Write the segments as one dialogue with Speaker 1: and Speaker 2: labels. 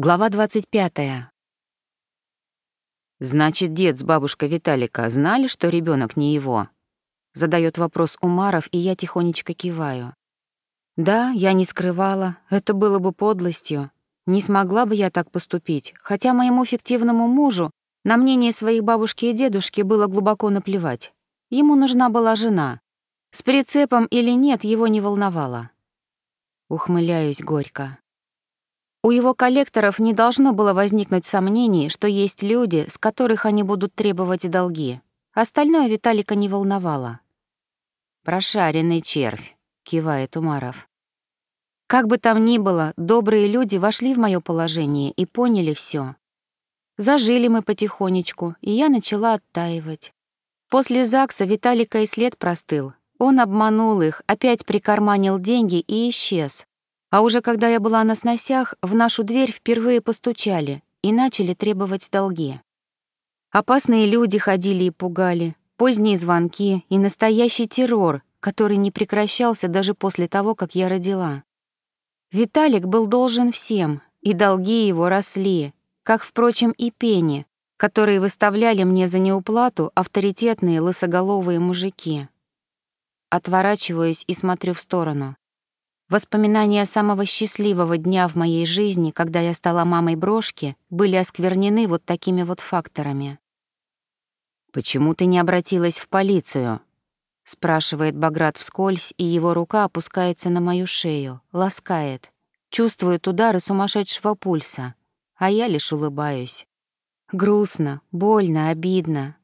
Speaker 1: Глава 25. Значит, дед с бабушкой Виталика знали, что ребенок не его? Задает вопрос Умаров, и я тихонечко киваю. Да, я не скрывала, это было бы подлостью. Не смогла бы я так поступить, хотя моему фиктивному мужу на мнение своих бабушки и дедушки было глубоко наплевать. Ему нужна была жена. С прицепом или нет, его не волновало. Ухмыляюсь горько. У его коллекторов не должно было возникнуть сомнений, что есть люди, с которых они будут требовать долги. Остальное Виталика не волновало. «Прошаренный червь», — кивает Умаров. Как бы там ни было, добрые люди вошли в мое положение и поняли все. Зажили мы потихонечку, и я начала оттаивать. После ЗАГСа Виталика и след простыл. Он обманул их, опять прикарманил деньги и исчез. А уже когда я была на сносях, в нашу дверь впервые постучали и начали требовать долги. Опасные люди ходили и пугали, поздние звонки и настоящий террор, который не прекращался даже после того, как я родила. Виталик был должен всем, и долги его росли, как, впрочем, и пени, которые выставляли мне за неуплату авторитетные лысоголовые мужики. Отворачиваюсь и смотрю в сторону. Воспоминания самого счастливого дня в моей жизни, когда я стала мамой брошки, были осквернены вот такими вот факторами. «Почему ты не обратилась в полицию?» — спрашивает Баграт вскользь, и его рука опускается на мою шею, ласкает. Чувствует удары сумасшедшего пульса, а я лишь улыбаюсь. Грустно, больно, обидно.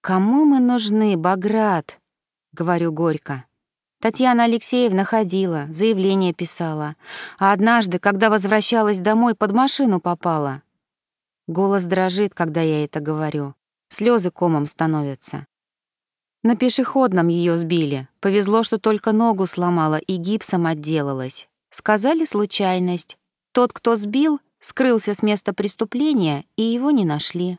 Speaker 1: «Кому мы нужны, Баграт?» — говорю горько. Татьяна Алексеевна ходила, заявление писала, а однажды, когда возвращалась домой, под машину попала. Голос дрожит, когда я это говорю. Слезы комом становятся. На пешеходном ее сбили. Повезло, что только ногу сломала и гипсом отделалась. Сказали случайность. Тот, кто сбил, скрылся с места преступления, и его не нашли.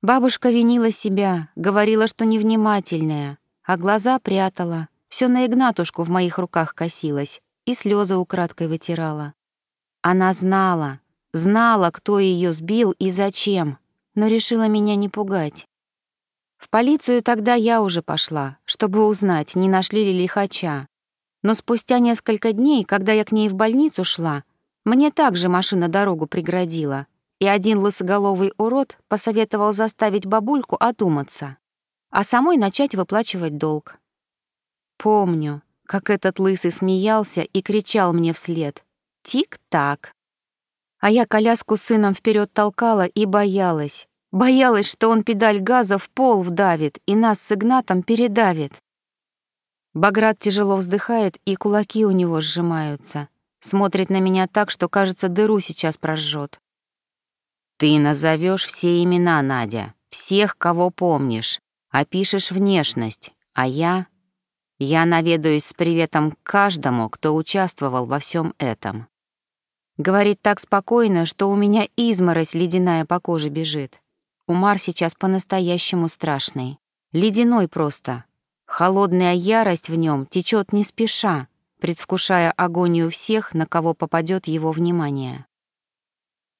Speaker 1: Бабушка винила себя, говорила, что невнимательная, а глаза прятала, все на Игнатушку в моих руках косилась и слезы украдкой вытирала. Она знала, знала, кто ее сбил и зачем, но решила меня не пугать. В полицию тогда я уже пошла, чтобы узнать, не нашли ли лихача. Но спустя несколько дней, когда я к ней в больницу шла, мне также машина дорогу преградила, и один лысоголовый урод посоветовал заставить бабульку одуматься, а самой начать выплачивать долг. Помню, как этот лысый смеялся и кричал мне вслед «Тик-так». А я коляску с сыном вперед толкала и боялась. Боялась, что он педаль газа в пол вдавит и нас с Игнатом передавит. Баграт тяжело вздыхает, и кулаки у него сжимаются. Смотрит на меня так, что, кажется, дыру сейчас прожжет. «Ты назовешь все имена, Надя, всех, кого помнишь, опишешь внешность, а я я наведаюсь с приветом к каждому, кто участвовал во всем этом. Говорит так спокойно, что у меня изморозь ледяная по коже бежит. Умар сейчас по-настоящему страшный. Ледяной просто. Холодная ярость в нем течет не спеша, предвкушая агонию всех, на кого попадет его внимание.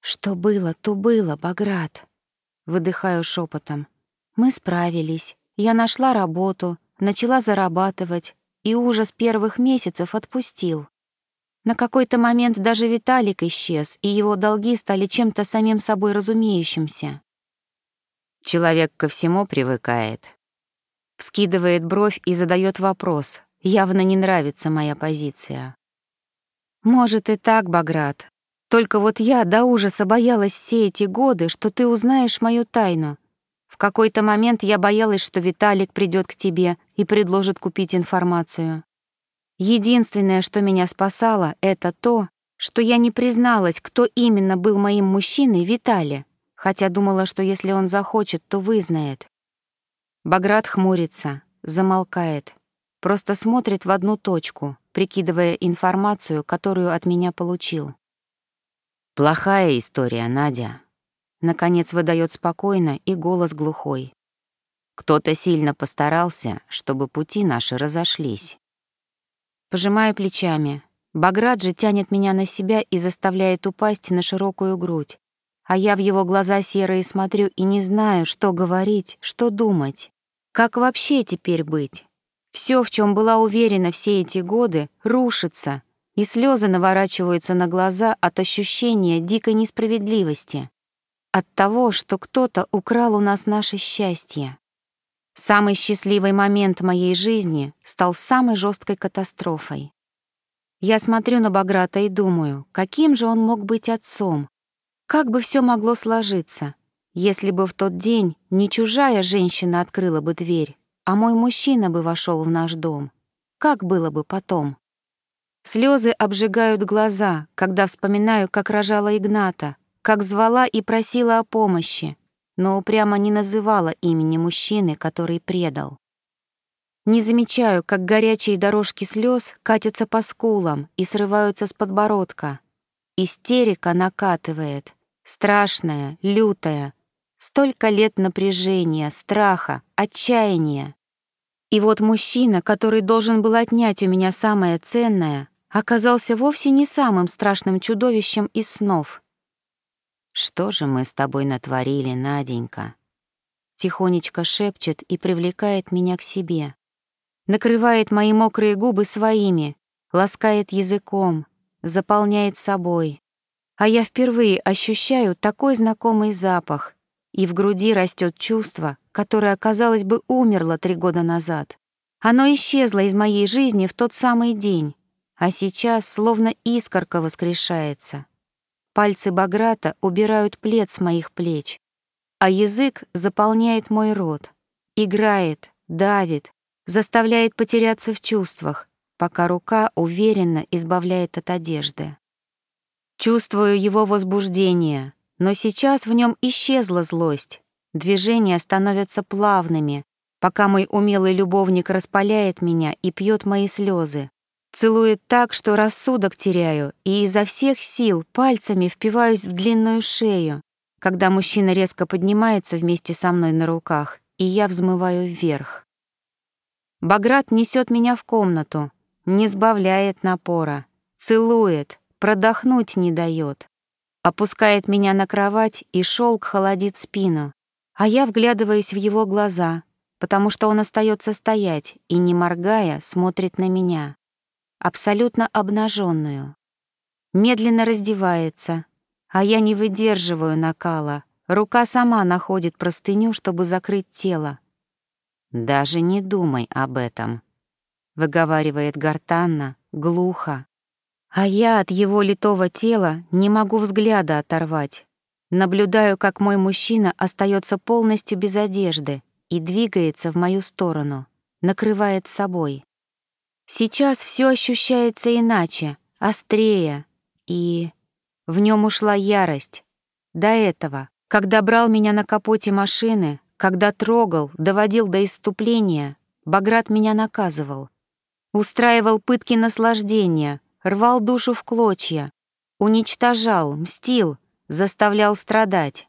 Speaker 1: «Что было, то было, Баграт», — выдыхаю шепотом. «Мы справились. Я нашла работу, начала зарабатывать, и ужас первых месяцев отпустил. На какой-то момент даже Виталик исчез, и его долги стали чем-то самим собой разумеющимся. Человек ко всему привыкает. Вскидывает бровь и задает вопрос. Явно не нравится моя позиция. Может и так, Баграт. Только вот я до ужаса боялась все эти годы, что ты узнаешь мою тайну, какой-то момент я боялась, что Виталик придет к тебе и предложит купить информацию. Единственное, что меня спасало, это то, что я не призналась, кто именно был моим мужчиной Витале, хотя думала, что если он захочет, то вызнает. Баграт хмурится, замолкает, просто смотрит в одну точку, прикидывая информацию, которую от меня получил. «Плохая история, Надя», Наконец выдает спокойно и голос глухой. Кто-то сильно постарался, чтобы пути наши разошлись. Пожимаю плечами. Баграт же тянет меня на себя и заставляет упасть на широкую грудь. А я в его глаза серые смотрю и не знаю, что говорить, что думать. Как вообще теперь быть? Все, в чем была уверена все эти годы, рушится, и слезы наворачиваются на глаза от ощущения дикой несправедливости. От того, что кто-то украл у нас наше счастье. Самый счастливый момент моей жизни стал самой жесткой катастрофой. Я смотрю на Баграта и думаю, каким же он мог быть отцом? Как бы все могло сложиться, если бы в тот день не чужая женщина открыла бы дверь, а мой мужчина бы вошел в наш дом? Как было бы потом? Слезы обжигают глаза, когда вспоминаю, как рожала Игната, как звала и просила о помощи, но упрямо не называла имени мужчины, который предал. Не замечаю, как горячие дорожки слез катятся по скулам и срываются с подбородка. Истерика накатывает, страшная, лютая. Столько лет напряжения, страха, отчаяния. И вот мужчина, который должен был отнять у меня самое ценное, оказался вовсе не самым страшным чудовищем из снов — «Что же мы с тобой натворили, Наденька?» Тихонечко шепчет и привлекает меня к себе. Накрывает мои мокрые губы своими, ласкает языком, заполняет собой. А я впервые ощущаю такой знакомый запах, и в груди растет чувство, которое, казалось бы, умерло три года назад. Оно исчезло из моей жизни в тот самый день, а сейчас словно искорка воскрешается. Пальцы Баграта убирают плед с моих плеч, а язык заполняет мой рот, играет, давит, заставляет потеряться в чувствах, пока рука уверенно избавляет от одежды. Чувствую его возбуждение, но сейчас в нем исчезла злость. Движения становятся плавными, пока мой умелый любовник распаляет меня и пьет мои слезы, Целует так, что рассудок теряю, и изо всех сил пальцами впиваюсь в длинную шею, когда мужчина резко поднимается вместе со мной на руках, и я взмываю вверх. Баграт несет меня в комнату, не сбавляет напора, целует, продохнуть не дает, опускает меня на кровать, и шелк холодит спину, а я вглядываюсь в его глаза, потому что он остается стоять и, не моргая, смотрит на меня абсолютно обнаженную. Медленно раздевается, а я не выдерживаю накала. Рука сама находит простыню, чтобы закрыть тело. «Даже не думай об этом», — выговаривает гортанно, глухо. А я от его литого тела не могу взгляда оторвать. Наблюдаю, как мой мужчина остается полностью без одежды и двигается в мою сторону, накрывает собой. Сейчас все ощущается иначе, острее, и в нем ушла ярость. До этого, когда брал меня на капоте машины, когда трогал, доводил до иступления, Баграт меня наказывал. Устраивал пытки наслаждения, рвал душу в клочья, уничтожал, мстил, заставлял страдать.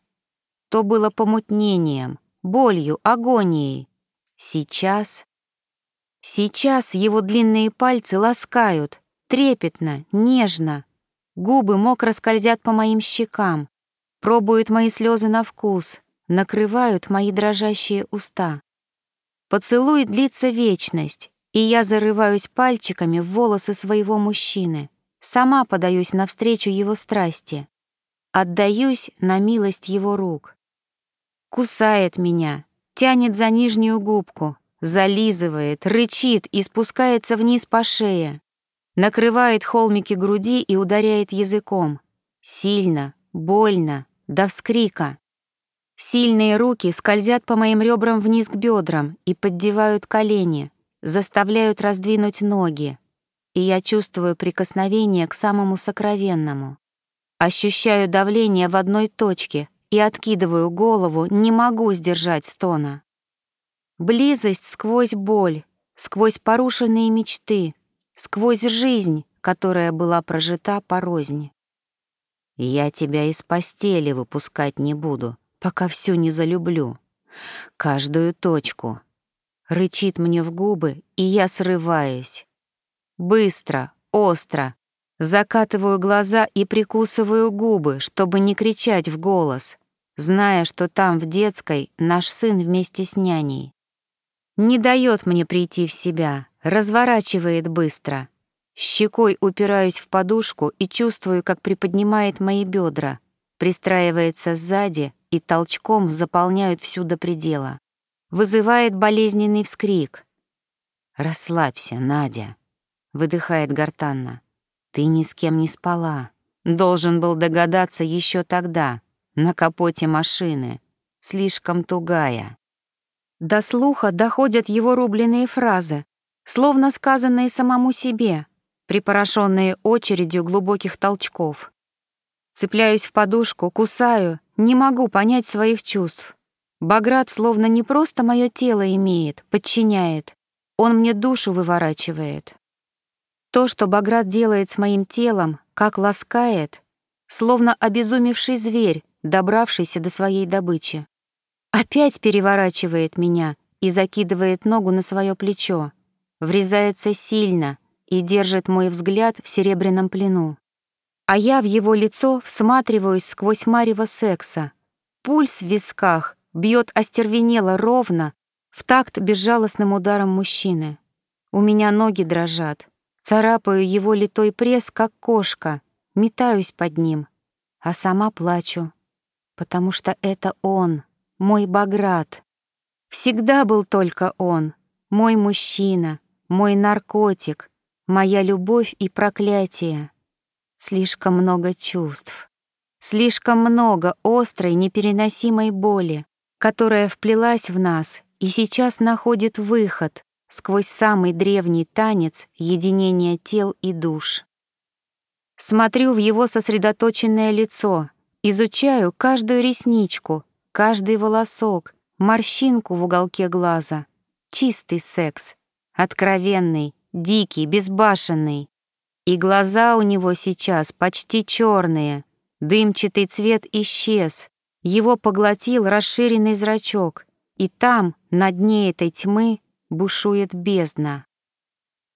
Speaker 1: То было помутнением, болью, агонией. Сейчас Сейчас его длинные пальцы ласкают, трепетно, нежно. Губы мокро скользят по моим щекам, пробуют мои слезы на вкус, накрывают мои дрожащие уста. Поцелуй длится вечность, и я зарываюсь пальчиками в волосы своего мужчины, сама подаюсь навстречу его страсти, отдаюсь на милость его рук. Кусает меня, тянет за нижнюю губку, зализывает, рычит и спускается вниз по шее, накрывает холмики груди и ударяет языком. Сильно, больно, до вскрика. Сильные руки скользят по моим ребрам вниз к бедрам и поддевают колени, заставляют раздвинуть ноги. И я чувствую прикосновение к самому сокровенному. Ощущаю давление в одной точке и откидываю голову, не могу сдержать стона. Близость сквозь боль, сквозь порушенные мечты, сквозь жизнь, которая была прожита порознь. Я тебя из постели выпускать не буду, пока всю не залюблю. Каждую точку. Рычит мне в губы, и я срываюсь. Быстро, остро, Закатываю глаза и прикусываю губы, чтобы не кричать в голос, зная, что там, в детской, наш сын вместе с няней. Не дает мне прийти в себя, разворачивает быстро. Щекой упираюсь в подушку и чувствую, как приподнимает мои бедра, пристраивается сзади и толчком заполняют всю до предела. Вызывает болезненный вскрик. «Расслабься, Надя», — выдыхает гортанно. Ты ни с кем не спала. Должен был догадаться еще тогда, на капоте машины. Слишком тугая. До слуха доходят его рубленые фразы, словно сказанные самому себе, припорошенные очередью глубоких толчков. Цепляюсь в подушку, кусаю, не могу понять своих чувств. Баграт словно не просто мое тело имеет, подчиняет. Он мне душу выворачивает. То, что Баграт делает с моим телом, как ласкает, словно обезумевший зверь, добравшийся до своей добычи. Опять переворачивает меня и закидывает ногу на свое плечо, врезается сильно и держит мой взгляд в серебряном плену. А я в его лицо всматриваюсь сквозь марево секса. Пульс в висках бьет остервенело ровно, в такт безжалостным ударом мужчины. У меня ноги дрожат, Царапаю его литой пресс, как кошка, метаюсь под ним, а сама плачу, потому что это он, мой Баграт. Всегда был только он, мой мужчина, мой наркотик, моя любовь и проклятие. Слишком много чувств, слишком много острой, непереносимой боли, которая вплелась в нас и сейчас находит выход, сквозь самый древний танец единения тел и душ. Смотрю в его сосредоточенное лицо, изучаю каждую ресничку, каждый волосок, морщинку в уголке глаза. Чистый секс, откровенный, дикий, безбашенный. И глаза у него сейчас почти черные, дымчатый цвет исчез, его поглотил расширенный зрачок, и там, на дне этой тьмы, бушует бездна.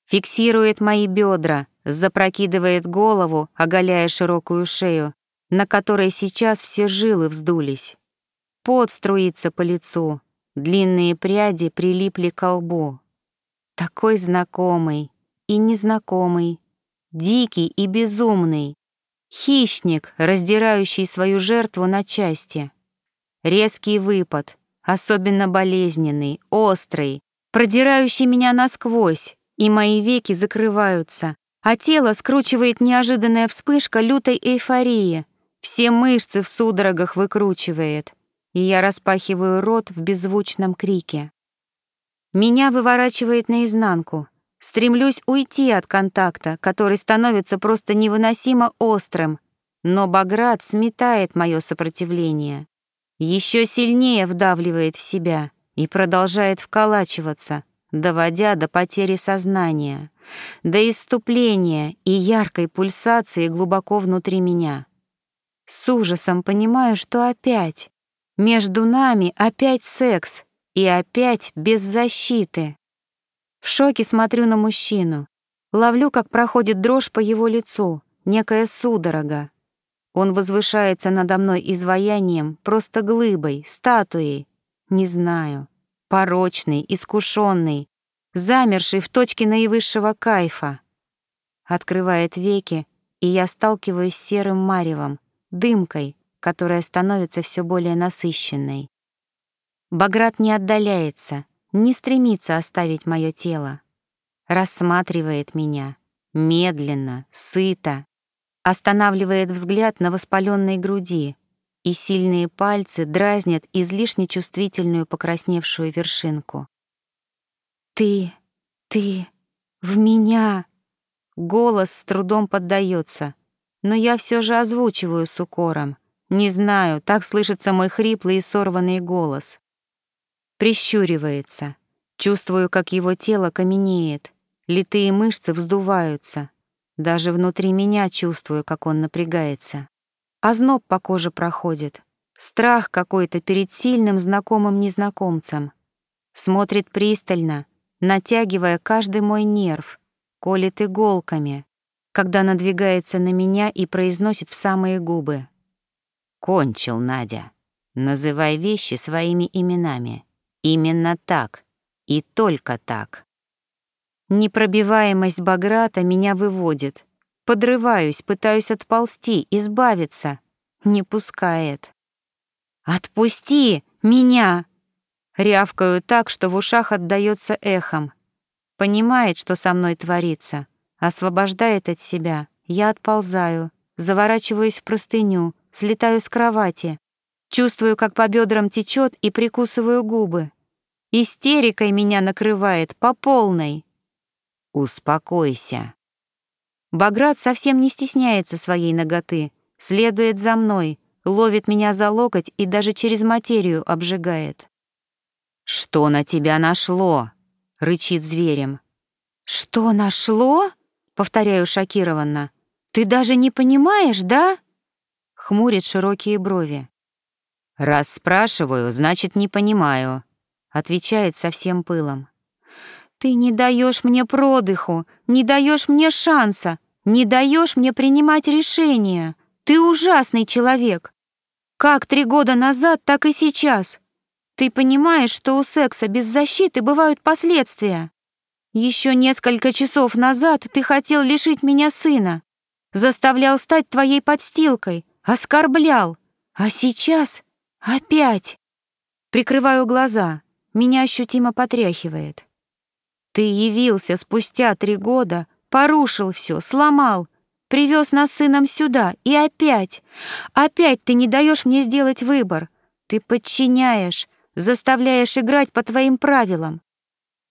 Speaker 1: Фиксирует мои бедра, запрокидывает голову, оголяя широкую шею, на которой сейчас все жилы вздулись. Пот струится по лицу, длинные пряди прилипли к лбу. Такой знакомый и незнакомый, дикий и безумный, хищник, раздирающий свою жертву на части. Резкий выпад, особенно болезненный, острый, продирающий меня насквозь, и мои веки закрываются, а тело скручивает неожиданная вспышка лютой эйфории, все мышцы в судорогах выкручивает, и я распахиваю рот в беззвучном крике. Меня выворачивает наизнанку. Стремлюсь уйти от контакта, который становится просто невыносимо острым, но Баграт сметает мое сопротивление. Еще сильнее вдавливает в себя — и продолжает вколачиваться, доводя до потери сознания, до иступления и яркой пульсации глубоко внутри меня. С ужасом понимаю, что опять, между нами опять секс и опять без защиты. В шоке смотрю на мужчину, ловлю, как проходит дрожь по его лицу, некая судорога. Он возвышается надо мной изваянием, просто глыбой, статуей, не знаю. Порочный, искушенный, замерший в точке наивысшего кайфа. Открывает веки, и я сталкиваюсь с серым маревом, дымкой, которая становится все более насыщенной. Баграт не отдаляется, не стремится оставить мое тело. Рассматривает меня, медленно, сыто, останавливает взгляд на воспаленной груди, и сильные пальцы дразнят излишне чувствительную покрасневшую вершинку. «Ты, ты, в меня!» Голос с трудом поддается, но я все же озвучиваю с укором. Не знаю, так слышится мой хриплый и сорванный голос. Прищуривается. Чувствую, как его тело каменеет, литые мышцы вздуваются. Даже внутри меня чувствую, как он напрягается. Озноб по коже проходит. Страх какой-то перед сильным знакомым незнакомцем. Смотрит пристально, натягивая каждый мой нерв, колет иголками. когда надвигается на меня и произносит в самые губы. «Кончил, Надя. Называй вещи своими именами. Именно так. И только так». Непробиваемость Баграта меня выводит. Подрываюсь, пытаюсь отползти, избавиться. Не пускает. «Отпусти меня!» Рявкаю так, что в ушах отдаётся эхом. Понимает, что со мной творится. Освобождает от себя. Я отползаю, заворачиваюсь в простыню, слетаю с кровати. Чувствую, как по бедрам течет и прикусываю губы. Истерикой меня накрывает по полной. Успокойся. Баграт совсем не стесняется своей ноготы, следует за мной, ловит меня за локоть и даже через материю обжигает. «Что на тебя нашло?» — рычит зверем. «Что нашло?» — повторяю шокированно. «Ты даже не понимаешь, да?» — хмурит широкие брови. «Раз спрашиваю, значит, не понимаю», — отвечает со всем пылом. «Ты не даешь мне продыху, не даешь мне шанса, не даешь мне принимать решения. Ты ужасный человек. Как три года назад, так и сейчас. Ты понимаешь, что у секса без защиты бывают последствия? Еще несколько часов назад ты хотел лишить меня сына, заставлял стать твоей подстилкой, оскорблял. А сейчас опять. Прикрываю глаза, меня ощутимо потряхивает. Ты явился спустя три года, порушил все, сломал, привез нас сыном сюда, и опять, опять ты не даешь мне сделать выбор. Ты подчиняешь, заставляешь играть по твоим правилам.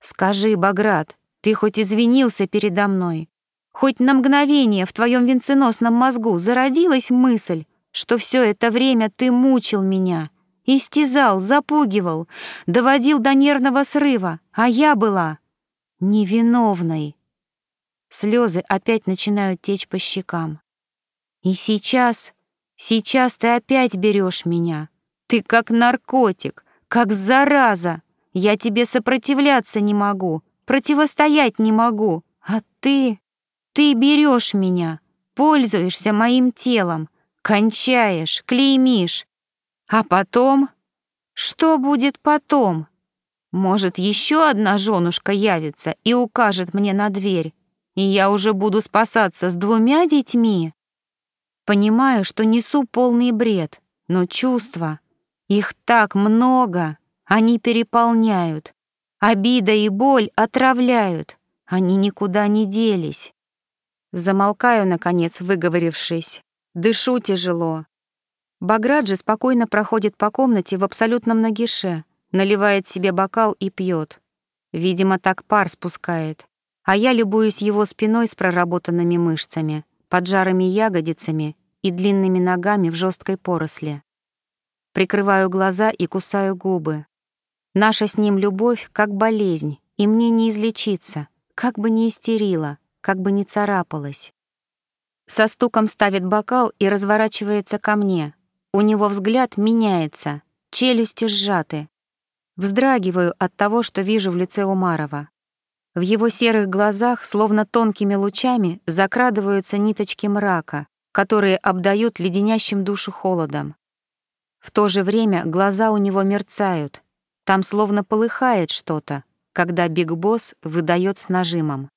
Speaker 1: Скажи, Баграт, ты хоть извинился передо мной, хоть на мгновение в твоем венценосном мозгу зародилась мысль, что все это время ты мучил меня, истязал, запугивал, доводил до нервного срыва, а я была невиновной. Слезы опять начинают течь по щекам. И сейчас, сейчас ты опять берешь меня. Ты как наркотик, как зараза! Я тебе сопротивляться не могу, противостоять не могу. А ты... Ты берешь меня, пользуешься моим телом, кончаешь, клеймишь. А потом... Что будет потом? Может, еще одна женушка явится и укажет мне на дверь, и я уже буду спасаться с двумя детьми? Понимаю, что несу полный бред, но чувства, их так много, они переполняют. Обида и боль отравляют, они никуда не делись. Замолкаю, наконец, выговорившись. Дышу тяжело. Баграджи спокойно проходит по комнате в абсолютном нагише, наливает себе бокал и пьет. Видимо, так пар спускает. А я любуюсь его спиной с проработанными мышцами, поджарыми ягодицами и длинными ногами в жесткой поросли. Прикрываю глаза и кусаю губы. Наша с ним любовь как болезнь, и мне не излечиться, как бы не истерила, как бы не царапалась. Со стуком ставит бокал и разворачивается ко мне. У него взгляд меняется, челюсти сжаты. Вздрагиваю от того, что вижу в лице Умарова. В его серых глазах, словно тонкими лучами, закрадываются ниточки мрака, которые обдают леденящим душу холодом. В то же время глаза у него мерцают. Там словно полыхает что-то, когда Биг Босс выдает с нажимом.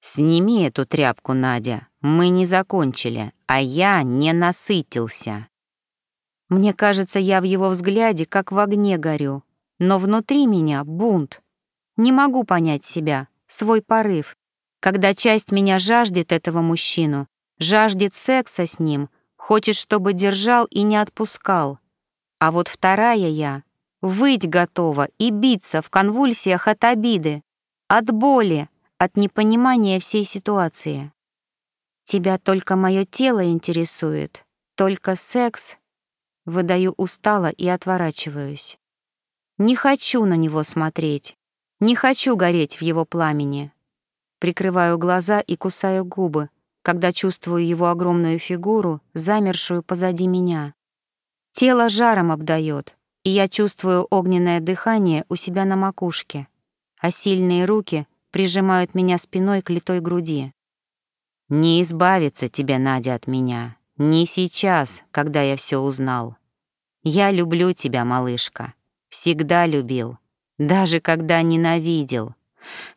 Speaker 1: «Сними эту тряпку, Надя. Мы не закончили, а я не насытился». Мне кажется, я в его взгляде как в огне горю, но внутри меня бунт. Не могу понять себя, свой порыв, когда часть меня жаждет этого мужчину, жаждет секса с ним, Хочет, чтобы держал и не отпускал. А вот вторая я выть готова и биться в конвульсиях от обиды, от боли, от непонимания всей ситуации. Тебя только мое тело интересует, только секс. Выдаю устало и отворачиваюсь. Не хочу на него смотреть, не хочу гореть в его пламени. Прикрываю глаза и кусаю губы, когда чувствую его огромную фигуру, замершую позади меня. Тело жаром обдает, и я чувствую огненное дыхание у себя на макушке, а сильные руки прижимают меня спиной к литой груди. Не избавиться тебе, Надя, от меня. Не сейчас, когда я все узнал. Я люблю тебя, малышка. Всегда любил. Даже когда ненавидел.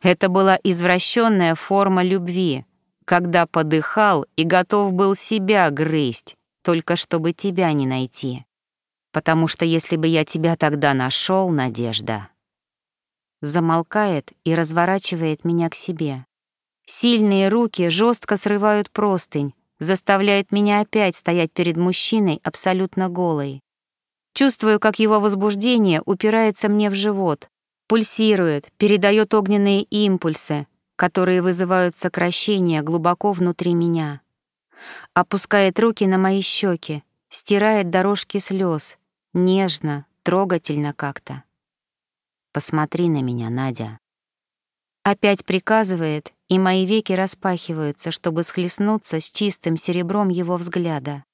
Speaker 1: Это была извращенная форма любви, когда подыхал и готов был себя грызть, только чтобы тебя не найти. Потому что если бы я тебя тогда нашел, Надежда... Замолкает и разворачивает меня к себе. Сильные руки жестко срывают простынь, заставляет меня опять стоять перед мужчиной абсолютно голой. Чувствую, как его возбуждение упирается мне в живот, пульсирует, передает огненные импульсы, которые вызывают сокращение глубоко внутри меня. Опускает руки на мои щеки, стирает дорожки слез, нежно, трогательно как-то. «Посмотри на меня, Надя». Опять приказывает, и мои веки распахиваются, чтобы схлестнуться с чистым серебром его взгляда.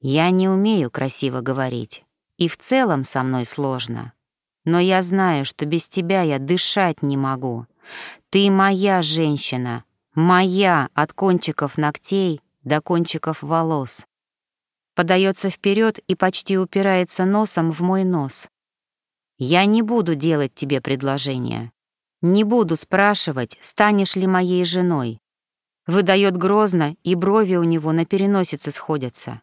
Speaker 1: Я не умею красиво говорить, и в целом со мной сложно. Но я знаю, что без тебя я дышать не могу. Ты моя женщина, моя от кончиков ногтей до кончиков волос. Подается вперед и почти упирается носом в мой нос. Я не буду делать тебе предложение. Не буду спрашивать, станешь ли моей женой. Выдает грозно, и брови у него на переносице сходятся.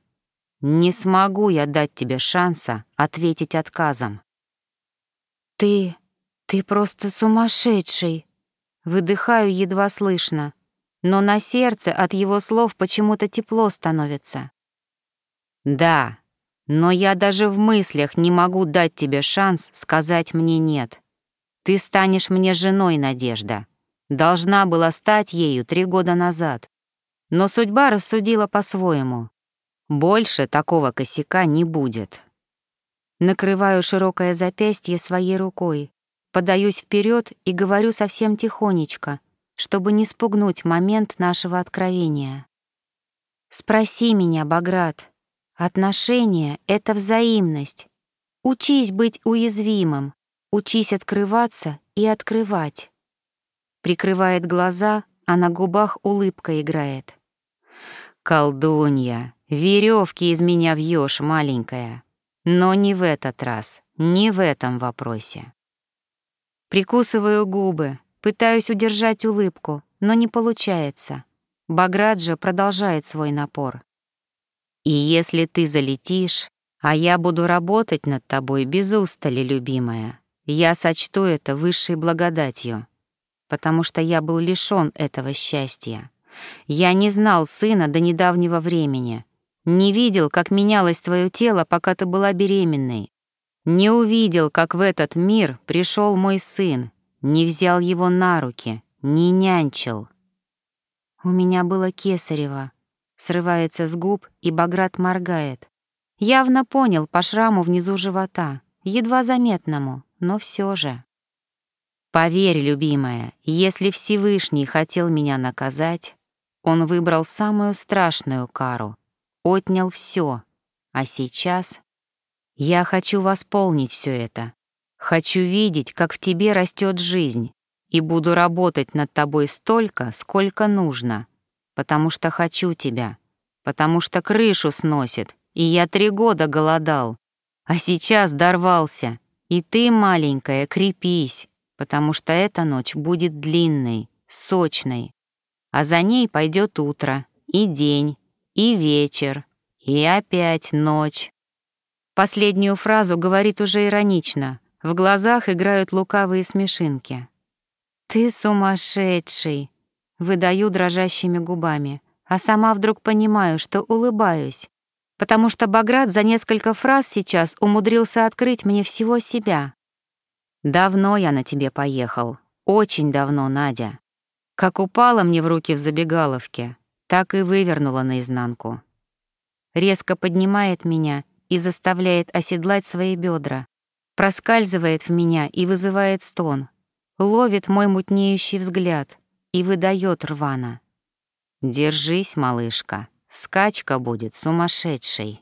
Speaker 1: Не смогу я дать тебе шанса ответить отказом. «Ты... ты просто сумасшедший!» Выдыхаю едва слышно, но на сердце от его слов почему-то тепло становится. «Да, но я даже в мыслях не могу дать тебе шанс сказать мне «нет». Ты станешь мне женой, Надежда. Должна была стать ею три года назад. Но судьба рассудила по-своему. Больше такого косяка не будет. Накрываю широкое запястье своей рукой, подаюсь вперед и говорю совсем тихонечко, чтобы не спугнуть момент нашего откровения. «Спроси меня, Баграт. Отношения — это взаимность. Учись быть уязвимым, учись открываться и открывать». Прикрывает глаза, а на губах улыбка играет. «Колдунья, веревки из меня вьешь, маленькая. Но не в этот раз, не в этом вопросе. Прикусываю губы, пытаюсь удержать улыбку, но не получается. Баграджа продолжает свой напор. «И если ты залетишь, а я буду работать над тобой без устали, любимая, я сочту это высшей благодатью, потому что я был лишён этого счастья. Я не знал сына до недавнего времени, не видел, как менялось твое тело, пока ты была беременной. Не увидел, как в этот мир пришел мой сын, не взял его на руки, не нянчил. У меня было кесарево. Срывается с губ, и Баграт моргает. Явно понял по шраму внизу живота, едва заметному, но все же. Поверь, любимая, если Всевышний хотел меня наказать, он выбрал самую страшную кару — отнял все, а сейчас я хочу восполнить все это. Хочу видеть, как в тебе растет жизнь, и буду работать над тобой столько, сколько нужно, потому что хочу тебя, потому что крышу сносит, и я три года голодал, а сейчас дорвался, и ты, маленькая, крепись, потому что эта ночь будет длинной, сочной, а за ней пойдет утро и день, и вечер, и опять ночь. Последнюю фразу говорит уже иронично, в глазах играют лукавые смешинки. «Ты сумасшедший!» — выдаю дрожащими губами, а сама вдруг понимаю, что улыбаюсь, потому что Баграт за несколько фраз сейчас умудрился открыть мне всего себя. «Давно я на тебе поехал, очень давно, Надя. Как упала мне в руки в забегаловке, так и вывернула наизнанку. Резко поднимает меня и заставляет оседлать свои бедра, проскальзывает в меня и вызывает стон, ловит мой мутнеющий взгляд и выдает рвано. «Держись, малышка, скачка будет сумасшедшей».